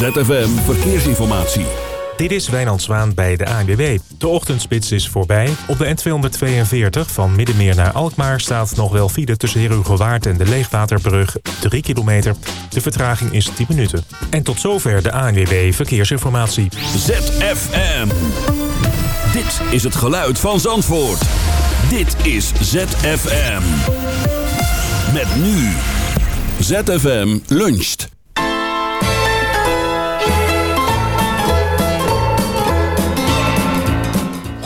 ZFM Verkeersinformatie. Dit is Wijnand Zwaan bij de ANWB. De ochtendspits is voorbij. Op de N242 van Middenmeer naar Alkmaar staat nog wel file tussen Herugewaard en de Leegwaterbrug 3 kilometer. De vertraging is 10 minuten. En tot zover de ANWB Verkeersinformatie. ZFM. Dit is het geluid van Zandvoort. Dit is ZFM. Met nu. ZFM luncht.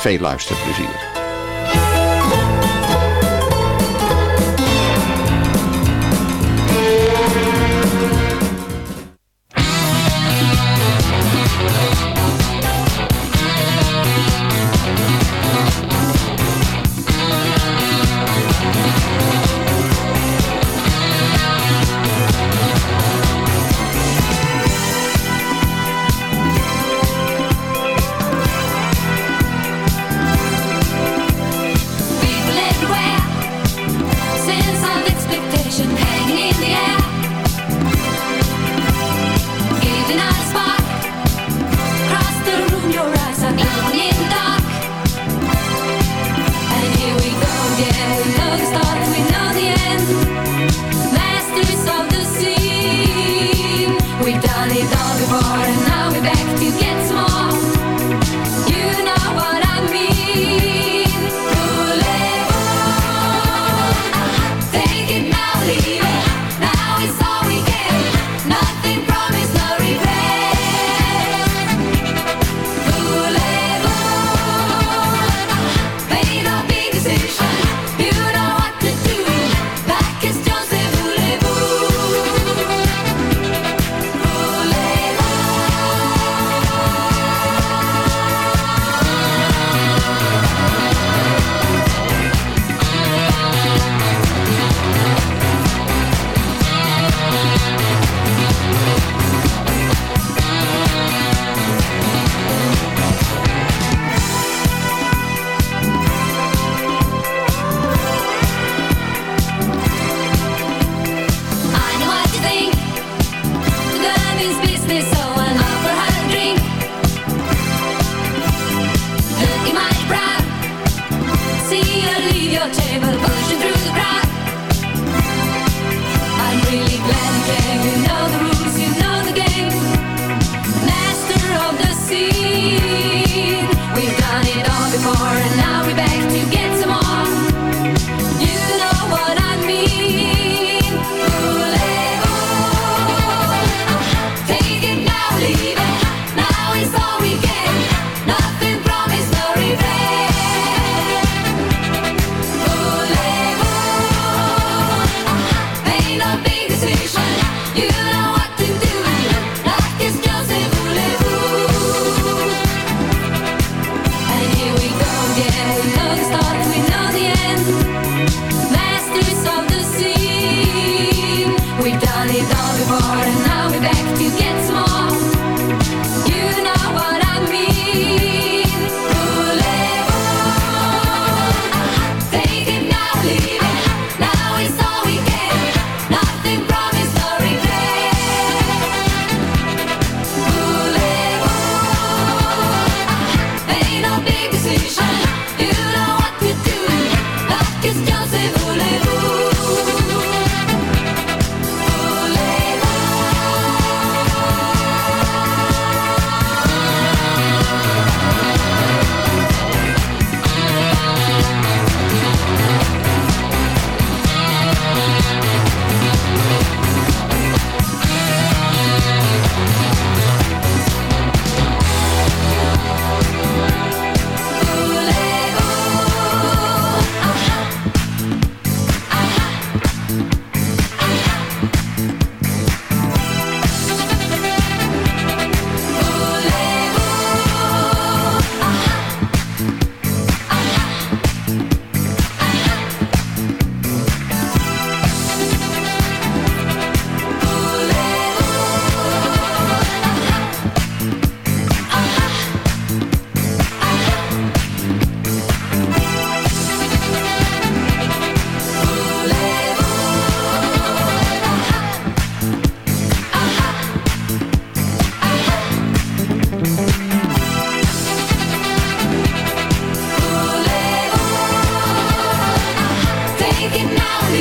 veel luisterplezier.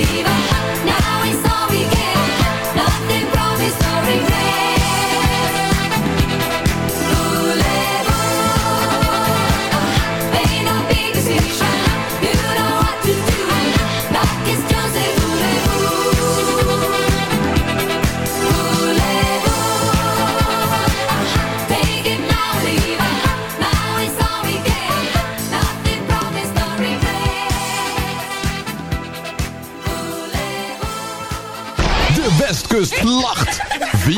Now.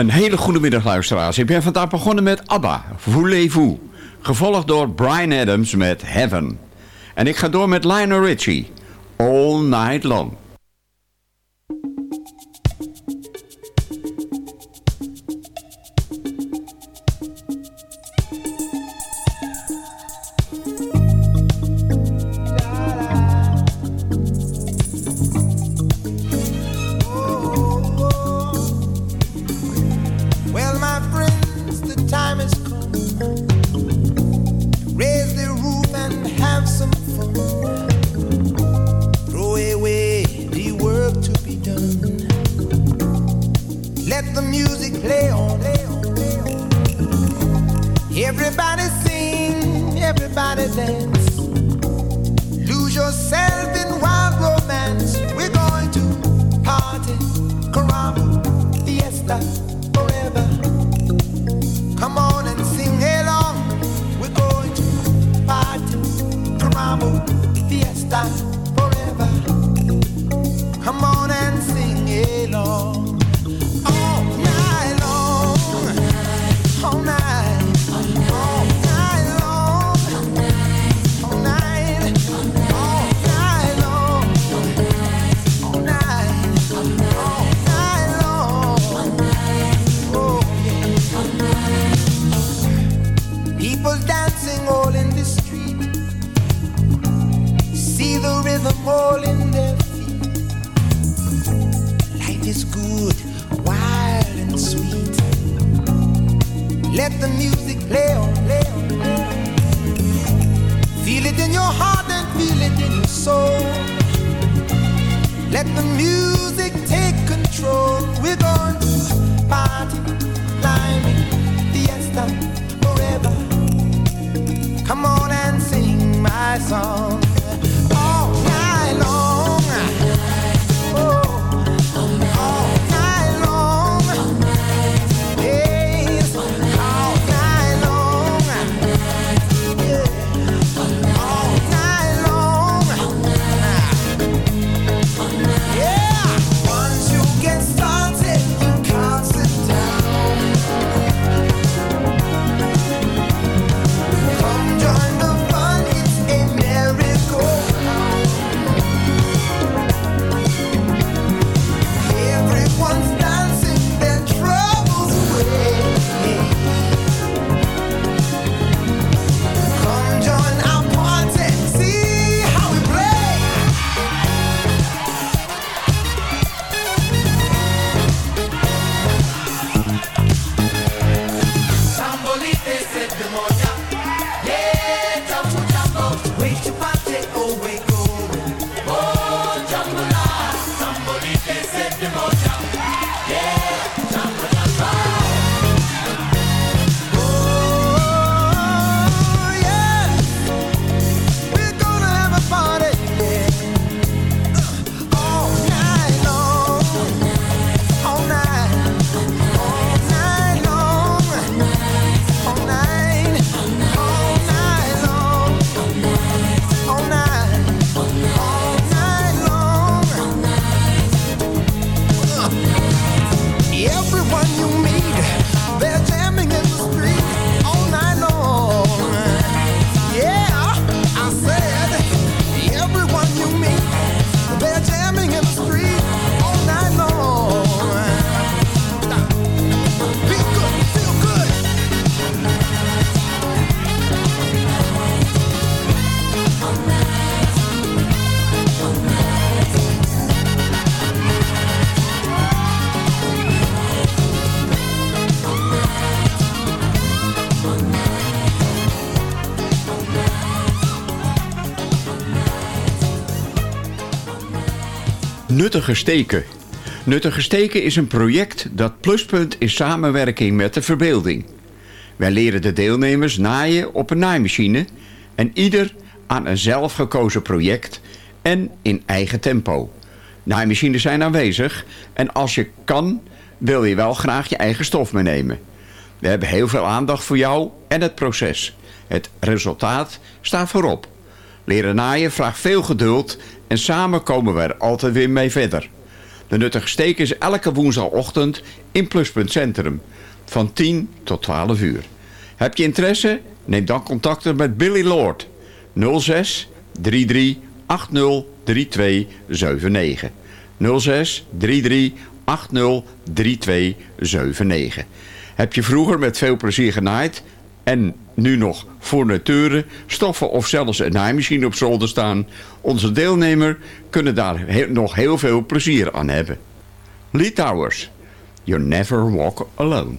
Een hele goede middag luisteraars. Ik ben vandaag begonnen met ABBA, Voulez-vous. Gevolgd door Brian Adams met Heaven. En ik ga door met Lionel Richie, All Night Long. Nuttige Steken. Nuttige Steken is een project dat pluspunt in samenwerking met de verbeelding. Wij leren de deelnemers naaien op een naaimachine... en ieder aan een zelfgekozen project en in eigen tempo. Naaimachines zijn aanwezig en als je kan wil je wel graag je eigen stof meenemen. We hebben heel veel aandacht voor jou en het proces. Het resultaat staat voorop. Leren naaien vraagt veel geduld en samen komen we er altijd weer mee verder. De Nuttige Steek is elke woensdagochtend in Pluspunt Centrum. Van 10 tot 12 uur. Heb je interesse? Neem dan contact met Billy Lord. 06 33 80 3279. 06 33 80 3279. Heb je vroeger met veel plezier genaaid en nu nog fourniteuren, stoffen of zelfs een naaimachine op zolder staan. Onze deelnemer kunnen daar nog heel veel plezier aan hebben. Lee Towers, You Never Walk Alone.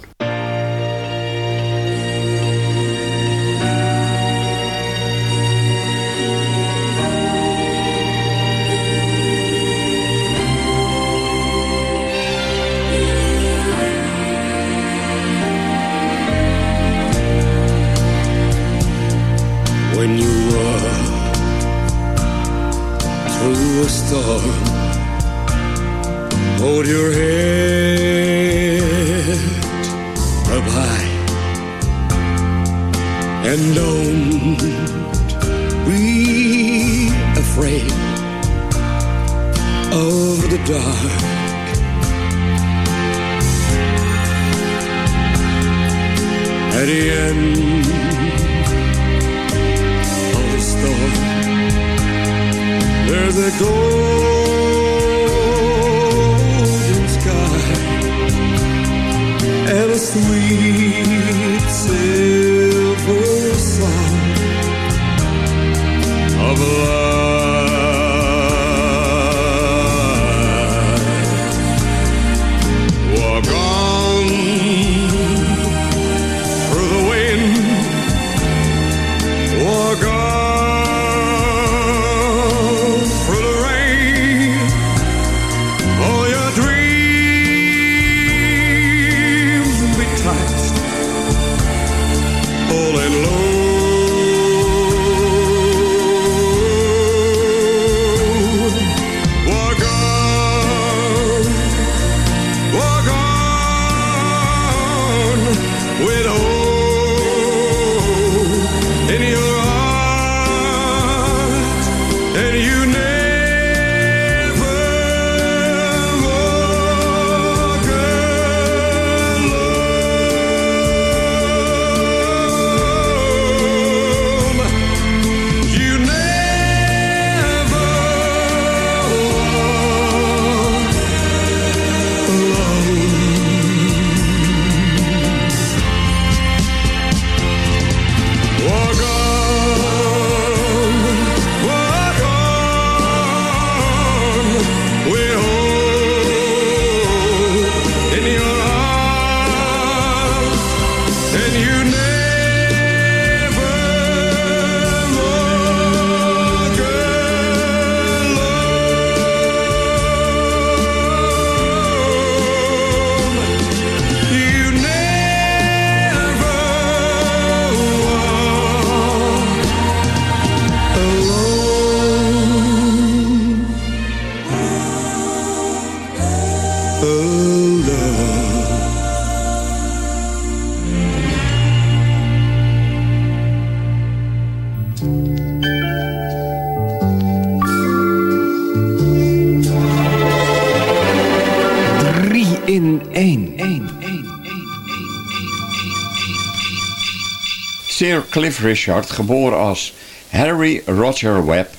Sir Cliff Richard, geboren als Harry Roger Webb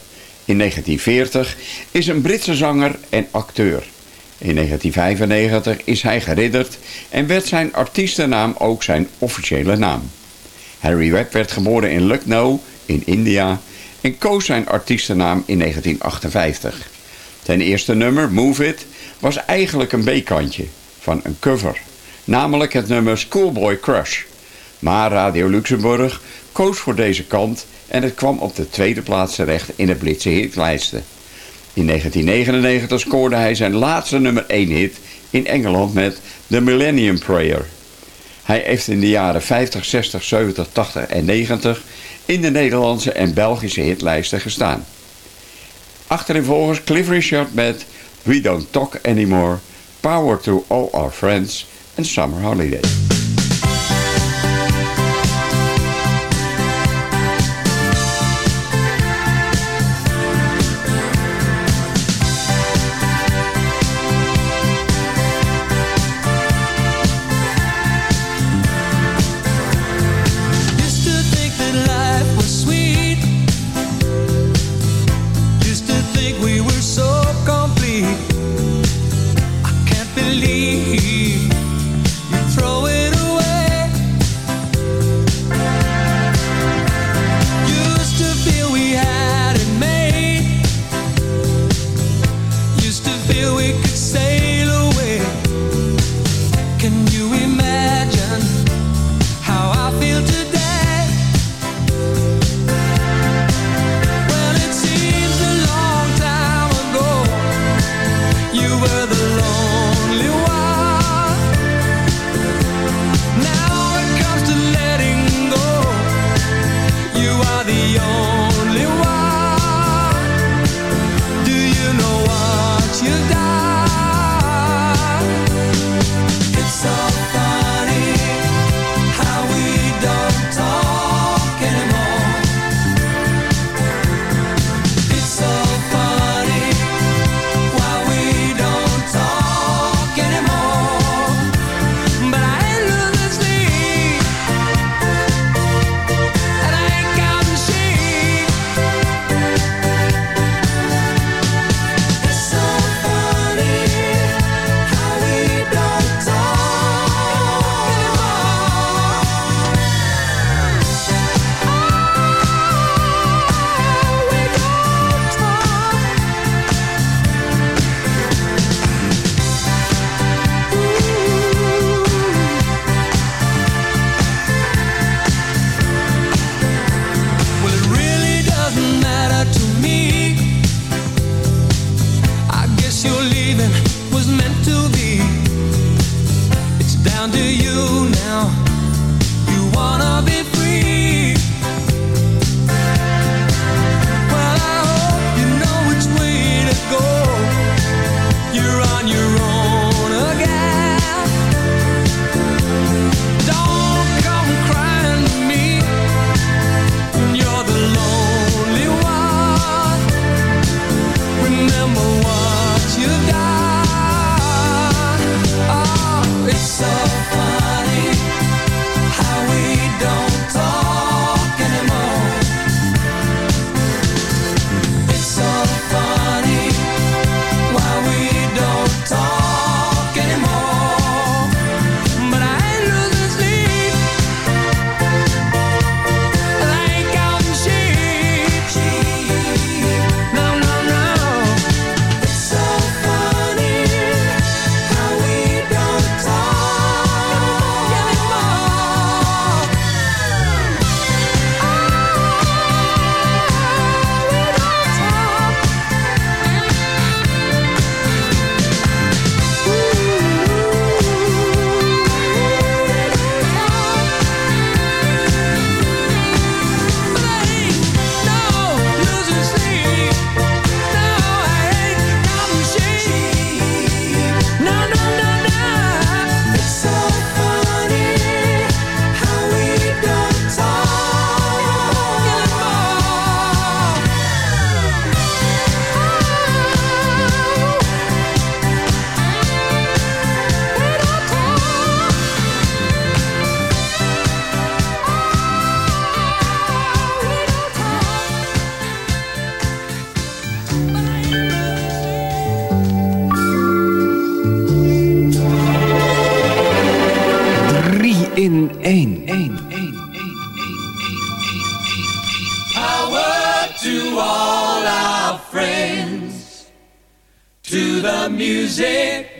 in 1940, is een Britse zanger en acteur. In 1995 is hij geridderd en werd zijn artiestennaam ook zijn officiële naam. Harry Webb werd geboren in Lucknow in India en koos zijn artiestennaam in 1958. Zijn eerste nummer, Move It, was eigenlijk een B-kantje van een cover, namelijk het nummer Schoolboy Crush. Maar Radio Luxemburg koos voor deze kant en het kwam op de tweede plaats terecht in de Britse hitlijsten. In 1999 scoorde hij zijn laatste nummer 1 hit in Engeland met The Millennium Prayer. Hij heeft in de jaren 50, 60, 70, 80 en 90 in de Nederlandse en Belgische hitlijsten gestaan. Achterin volgens Cliff Richard met We Don't Talk Anymore, Power to All Our Friends en Summer Holiday.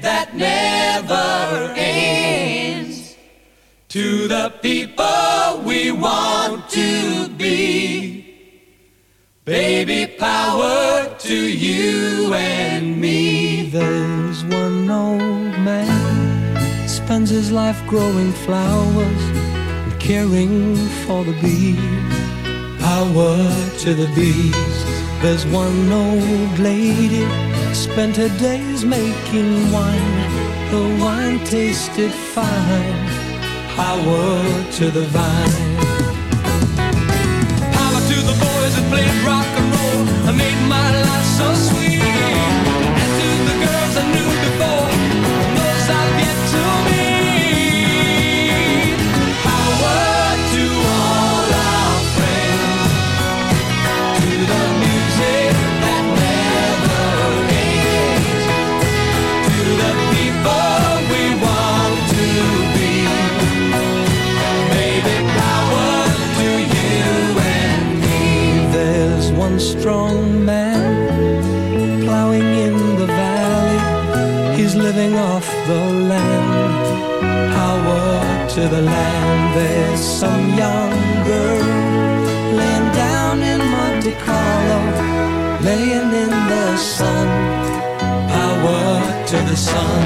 That never ends. To the people we want to be. Baby, power to you and me. There's one old man spends his life growing flowers and caring for the bees. Power to the bees. There's one old lady spent her days making wine. The wine tasted fine. Power to the vine. Power to the boys that played rock and roll and made my life so sweet. Strong man plowing in the valley. He's living off the land. Power to the land. There's some young girl laying down in Monte Carlo, laying in the sun. Power to the sun.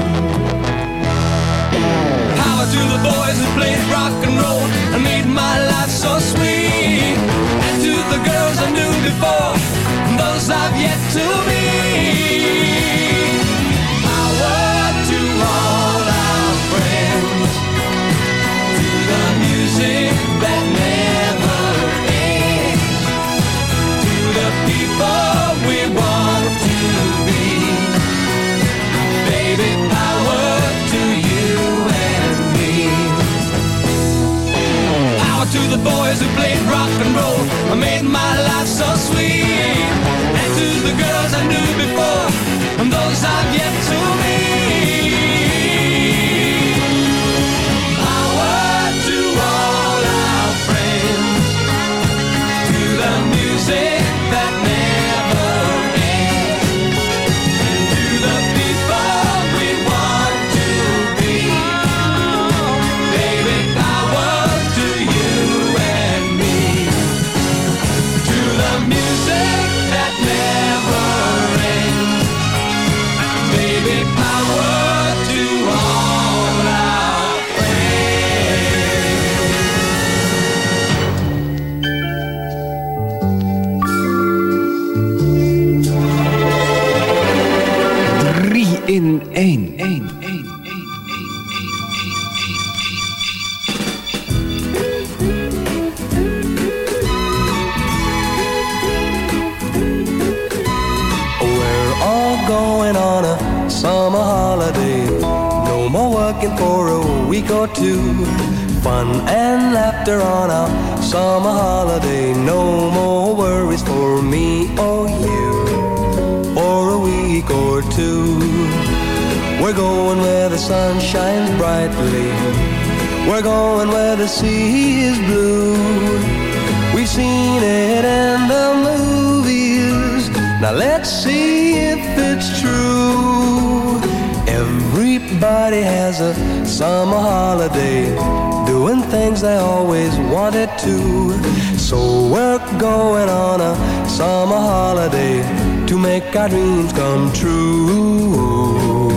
Power to the boys who played rock and roll before, those I've yet to meet. Everybody has a summer holiday, doing things they always wanted to. So we're going on a summer holiday to make our dreams come true.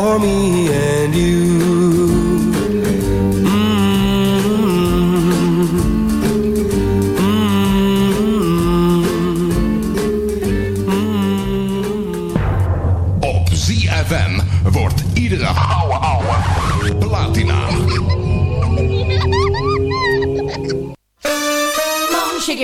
For me and you.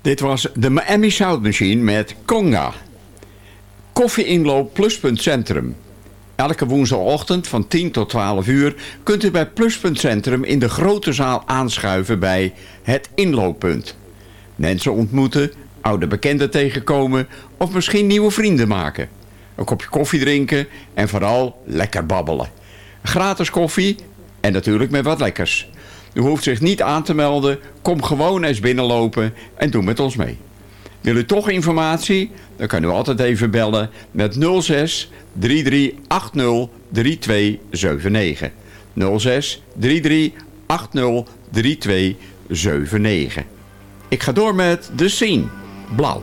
Dit was de Miami Sound Machine met Conga. Koffieinloop Pluspunt Centrum. Elke woensdagochtend van 10 tot 12 uur kunt u bij Pluspunt Centrum in de grote zaal aanschuiven bij het inlooppunt. Mensen ontmoeten, oude bekenden tegenkomen of misschien nieuwe vrienden maken. Een kopje koffie drinken en vooral lekker babbelen. Gratis koffie en natuurlijk met wat lekkers. U hoeft zich niet aan te melden. Kom gewoon eens binnenlopen en doe met ons mee. Wil u toch informatie? Dan kan u altijd even bellen met 06 3380 3279. 06 3380 3279. Ik ga door met de scene. Blauw.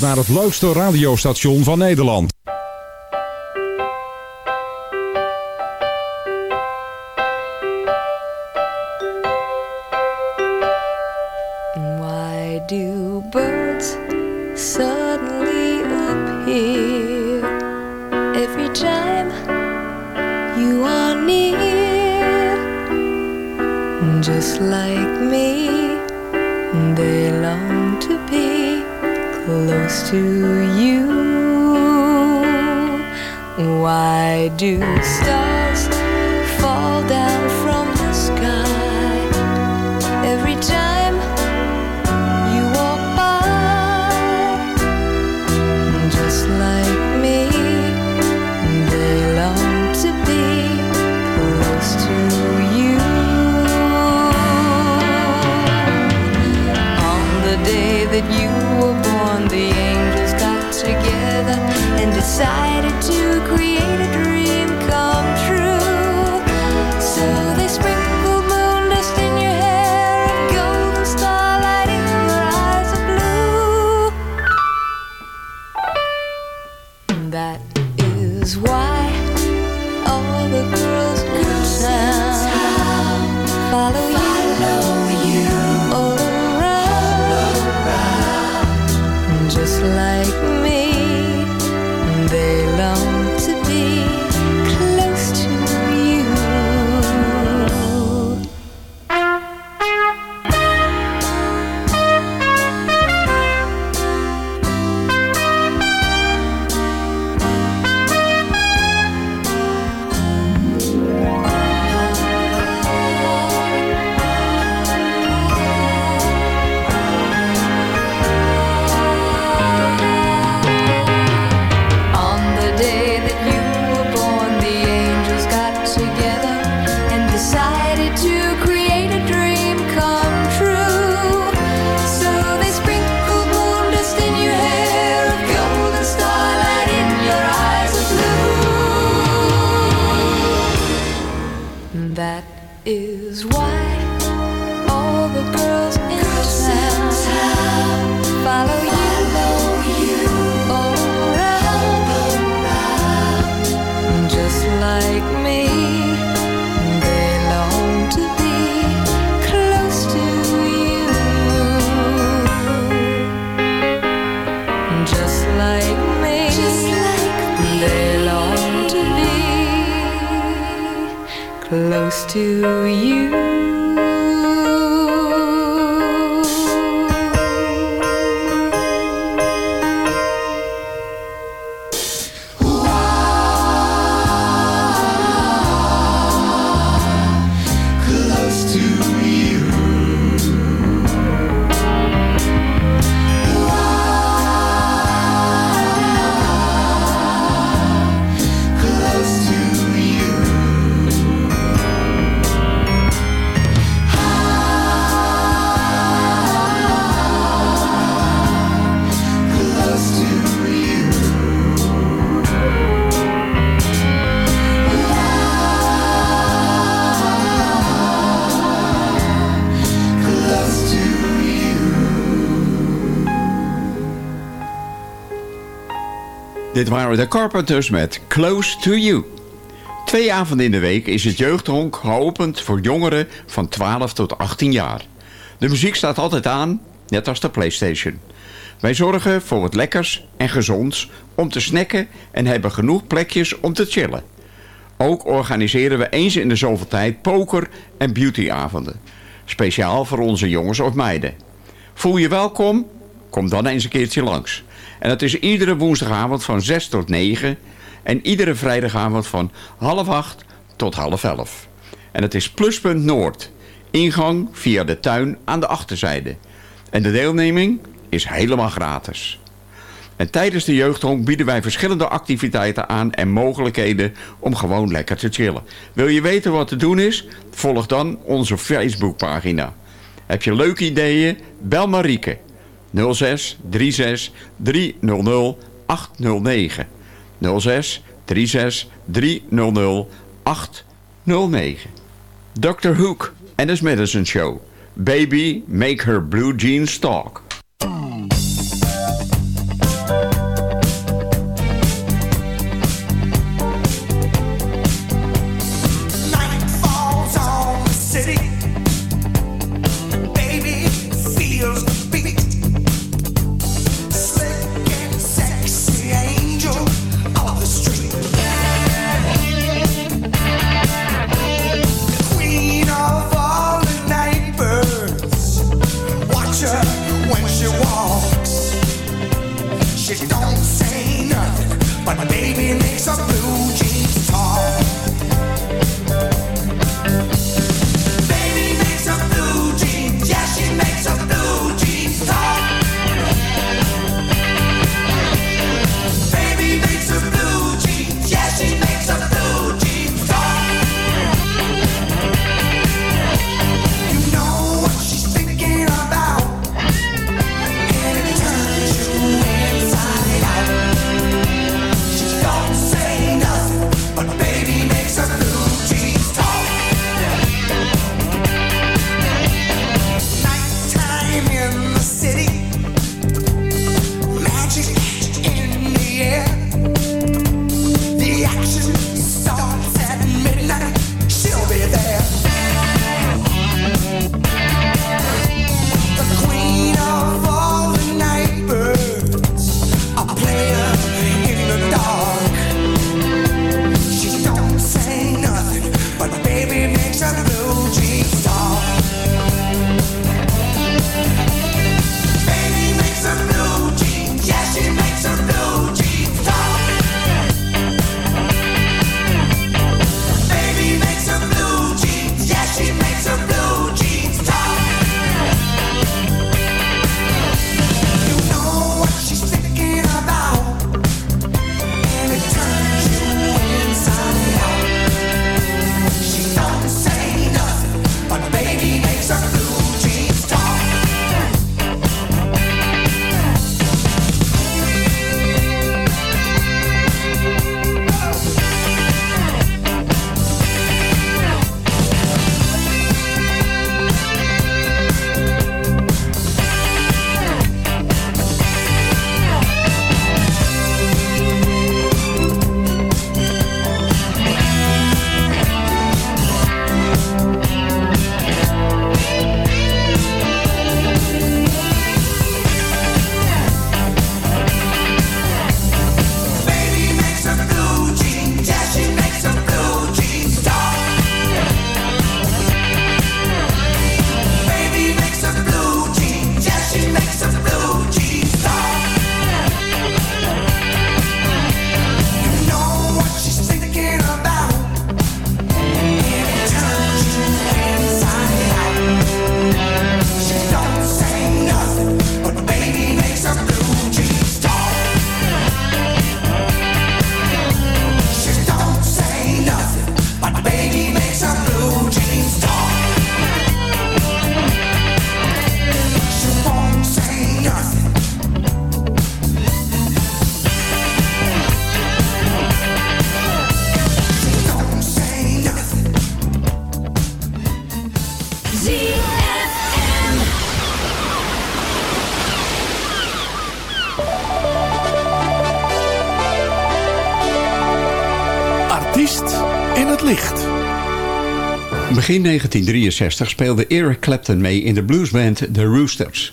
geluisterd naar het leukste radiostation van Nederland. Why do birds suddenly appear every time you are near? Just like me, they long to close to you. Why do stars and to you. Dit waren de Carpenters met Close to You. Twee avonden in de week is het jeugdhonk geopend voor jongeren van 12 tot 18 jaar. De muziek staat altijd aan, net als de Playstation. Wij zorgen voor wat lekkers en gezonds om te snacken en hebben genoeg plekjes om te chillen. Ook organiseren we eens in de zoveel tijd poker- en beautyavonden. Speciaal voor onze jongens of meiden. Voel je welkom? Kom dan eens een keertje langs. En dat is iedere woensdagavond van 6 tot 9 en iedere vrijdagavond van half 8 tot half 11. En het is Pluspunt Noord. Ingang via de tuin aan de achterzijde. En de deelneming is helemaal gratis. En tijdens de jeugdhonk bieden wij verschillende activiteiten aan en mogelijkheden om gewoon lekker te chillen. Wil je weten wat te doen is? Volg dan onze Facebookpagina. Heb je leuke ideeën? Bel Marieke 06 36 300 809. 06 36 300 809. Dr. Hook en his Medicine Show. Baby, make her blue jeans talk. 1963 speelde Eric Clapton mee in de bluesband The Roosters.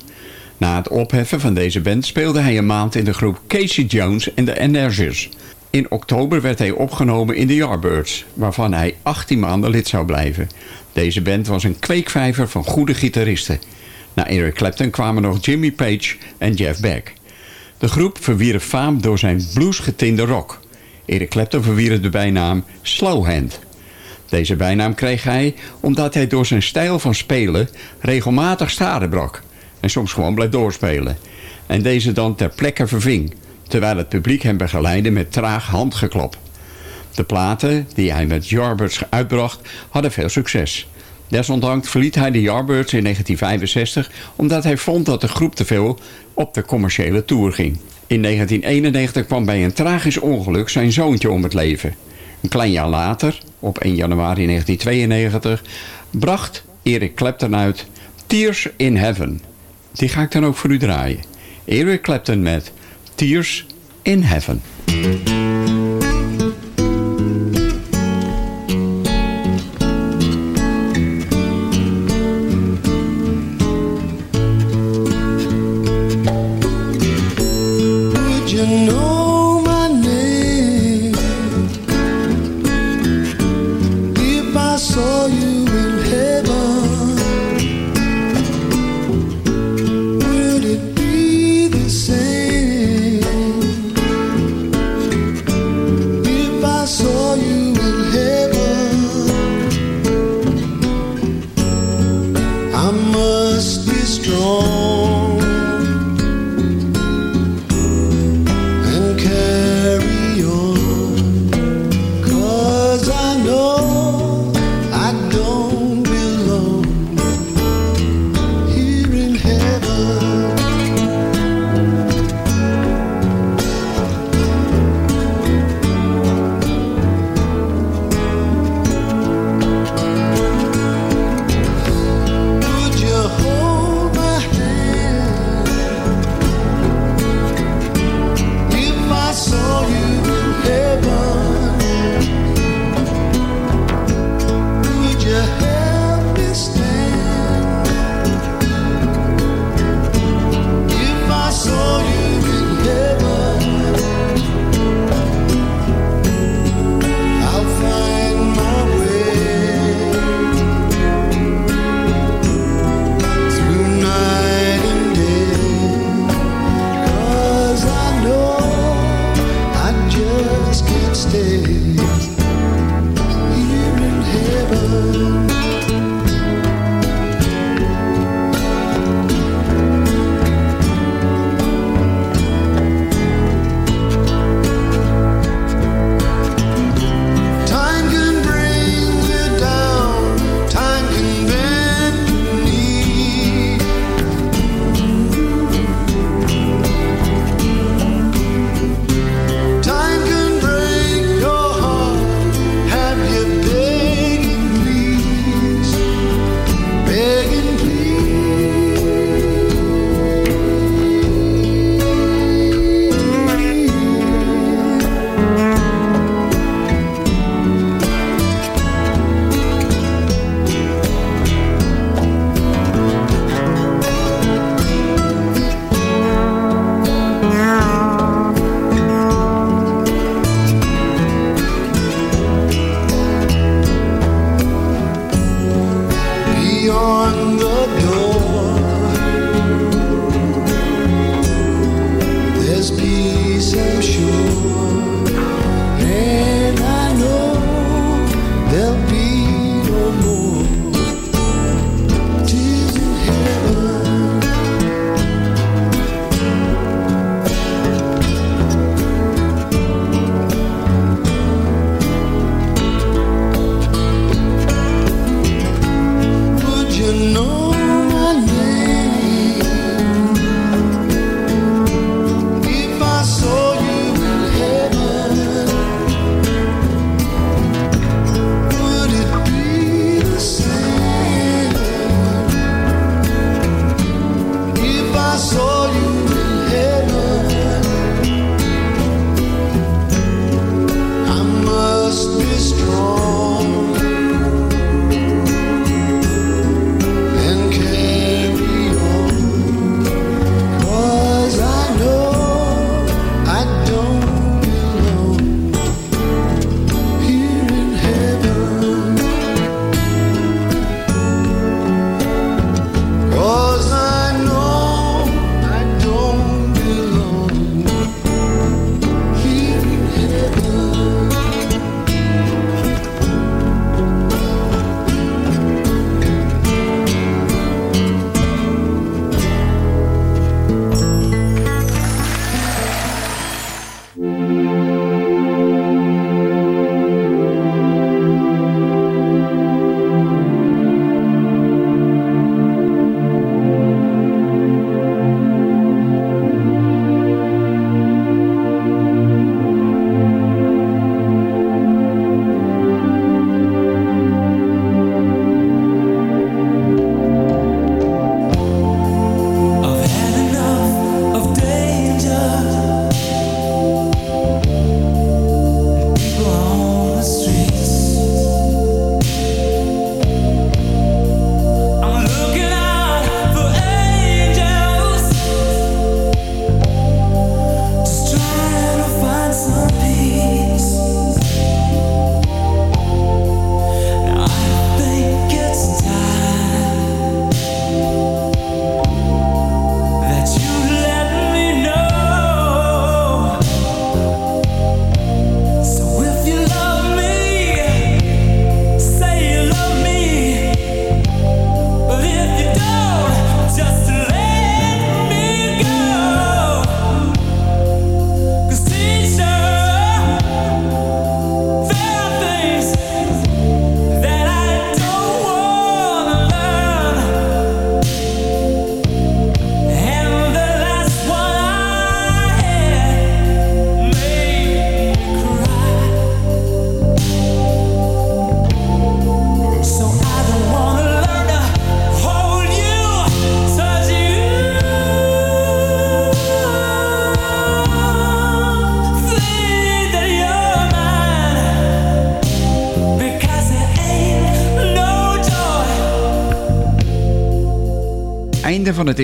Na het opheffen van deze band speelde hij een maand in de groep Casey Jones en de Energies. In oktober werd hij opgenomen in de Yardbirds, waarvan hij 18 maanden lid zou blijven. Deze band was een kweekvijver van goede gitaristen. Na Eric Clapton kwamen nog Jimmy Page en Jeff Beck. De groep verwierf faam door zijn bluesgetinde rock. Eric Clapton verwierf de bijnaam Slowhand. Deze bijnaam kreeg hij omdat hij door zijn stijl van spelen regelmatig staren brak. En soms gewoon bleef doorspelen. En deze dan ter plekke verving. Terwijl het publiek hem begeleidde met traag handgeklap. De platen die hij met Yardbirds uitbracht hadden veel succes. Desondanks verliet hij de Yardbirds in 1965 omdat hij vond dat de groep te veel op de commerciële tour ging. In 1991 kwam bij een tragisch ongeluk zijn zoontje om het leven. Een klein jaar later, op 1 januari 1992, bracht Eric Clapton uit Tears in Heaven. Die ga ik dan ook voor u draaien. Eric Clapton met Tears in Heaven.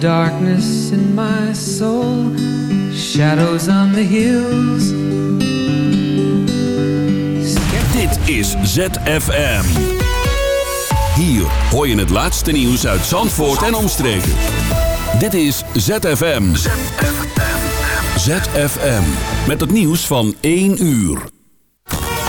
darkness in my soul, shadows on the hills. Dit is ZFM. Hier hoor je het laatste nieuws uit Zandvoort en omstreken. Dit is ZFM. ZFM. Met het nieuws van 1 uur.